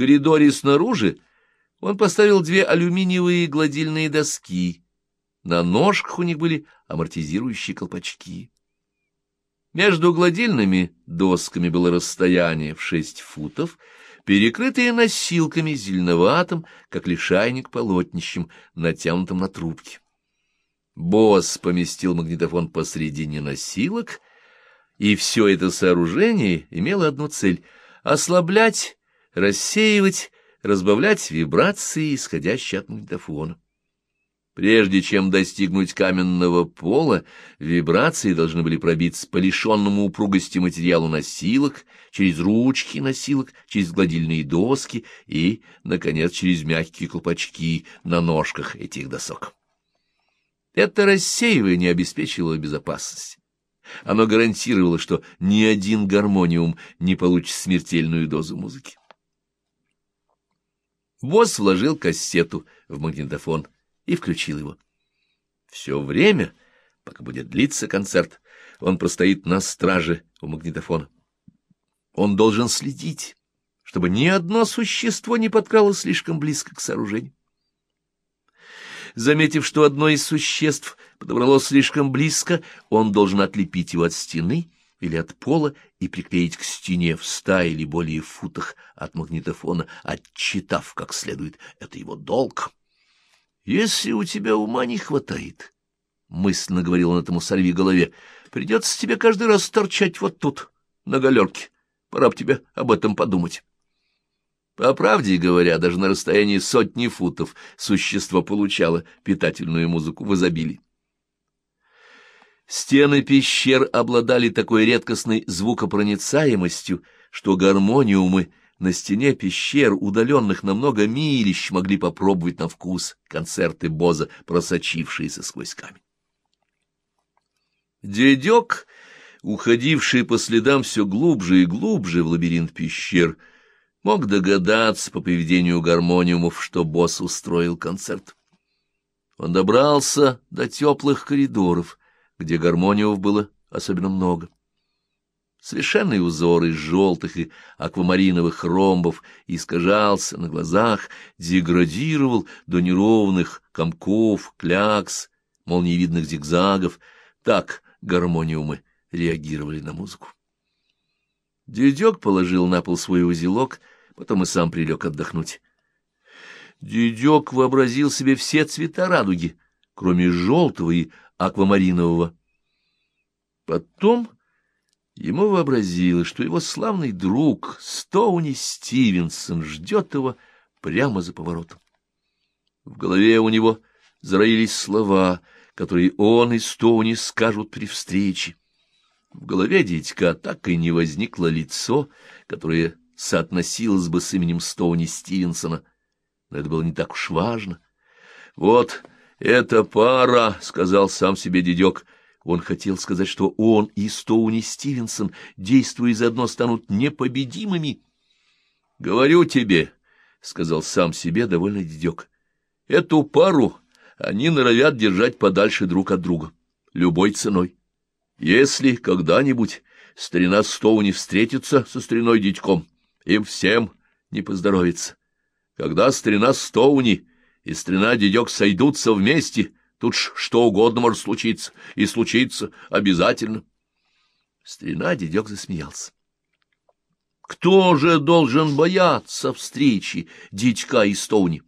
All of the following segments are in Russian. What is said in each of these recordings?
коридоре снаружи он поставил две алюминиевые гладильные доски. На ножках у них были амортизирующие колпачки. Между гладильными досками было расстояние в шесть футов, перекрытые носилками зеленоватым, как лишайник полотнищем, натянутым на трубке. Босс поместил магнитофон посредине носилок, и все это сооружение имело одну цель — ослаблять, рассеивать, разбавлять вибрации, исходящие от магнитофона. Прежде чем достигнуть каменного пола, вибрации должны были пробиться по лишенному упругости материалу носилок, через ручки носилок, через гладильные доски и, наконец, через мягкие колпачки на ножках этих досок. Это рассеивание обеспечивало безопасность. Оно гарантировало, что ни один гармониум не получит смертельную дозу музыки. Босс вложил кассету в магнитофон и включил его. Все время, пока будет длиться концерт, он простоит на страже у магнитофона. Он должен следить, чтобы ни одно существо не подкралось слишком близко к сооружению. Заметив, что одно из существ подобралось слишком близко, он должен отлепить его от стены или от пола и приклеить к стене в ста или более футах от магнитофона, отчитав как следует. Это его долг. «Если у тебя ума не хватает», — мысленно говорил он этому сорви голове, — «придется тебе каждый раз торчать вот тут, на галерке. Пора б тебе об этом подумать». По правде говоря, даже на расстоянии сотни футов существо получало питательную музыку в изобилии. Стены пещер обладали такой редкостной звукопроницаемостью, что гармониумы на стене пещер, удаленных на много милищ, могли попробовать на вкус концерты Боза, просочившиеся сквозь камень. Дедек, уходивший по следам все глубже и глубже в лабиринт пещер, — мог догадаться по поведению гармониумов, что босс устроил концерт. Он добрался до теплых коридоров, где гармониумов было особенно много. Совершенный узор из желтых и аквамариновых ромбов искажался на глазах, деградировал до неровных комков, клякс, молниевидных зигзагов. Так гармониумы реагировали на музыку. Дедек положил на пол свой узелок, потом и сам прилег отдохнуть. Дедек вообразил себе все цвета радуги, кроме желтого и аквамаринового. Потом ему вообразилось, что его славный друг Стоуни Стивенсон ждет его прямо за поворотом. В голове у него зароились слова, которые он и Стоуни скажут при встрече. В голове дядька так и не возникло лицо, которое соотносилось бы с именем Стоуни Стивенсона, но это было не так уж важно. «Вот эта пара», — сказал сам себе дедек, — он хотел сказать, что он и Стоуни Стивенсон, действуя заодно, станут непобедимыми. «Говорю тебе», — сказал сам себе довольно дедек, — «эту пару они норовят держать подальше друг от друга, любой ценой. Если когда-нибудь старина Стоуни встретится со стариной дядьком, им всем не поздоровится. Когда старина Стоуни и старина дядек сойдутся вместе, тут ж что угодно может случиться, и случится обязательно. Старина дядек засмеялся. Кто же должен бояться встречи дядька и Стоуни?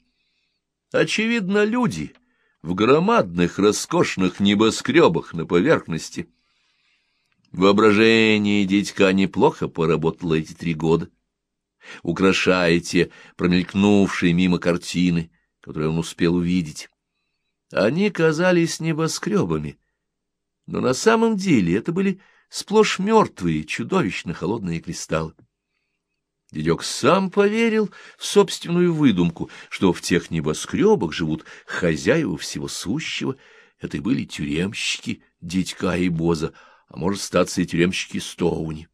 Очевидно, люди в громадных роскошных небоскребах на поверхности — Воображение дядька неплохо поработало эти три года, украшая те промелькнувшие мимо картины, которые он успел увидеть. Они казались небоскребами, но на самом деле это были сплошь мертвые, чудовищно холодные кристаллы. Дедек сам поверил в собственную выдумку, что в тех небоскребах живут хозяева всего сущего. Это и были тюремщики, дядька и Боза, а может, статься и тюремщики Стоуни.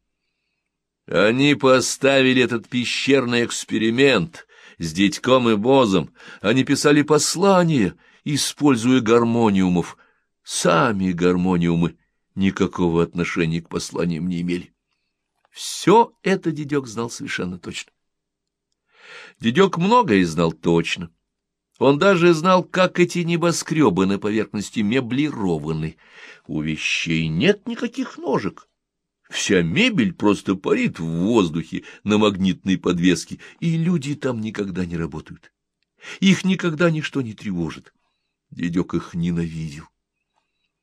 Они поставили этот пещерный эксперимент с дядьком и бозом. Они писали послания, используя гармониумов. Сами гармониумы никакого отношения к посланиям не имели. Все это дедек знал совершенно точно. Дедек многое знал точно. Он даже знал, как эти небоскребы на поверхности меблированы. У вещей нет никаких ножек. Вся мебель просто парит в воздухе на магнитной подвеске, и люди там никогда не работают. Их никогда ничто не тревожит. Дедек их ненавидел.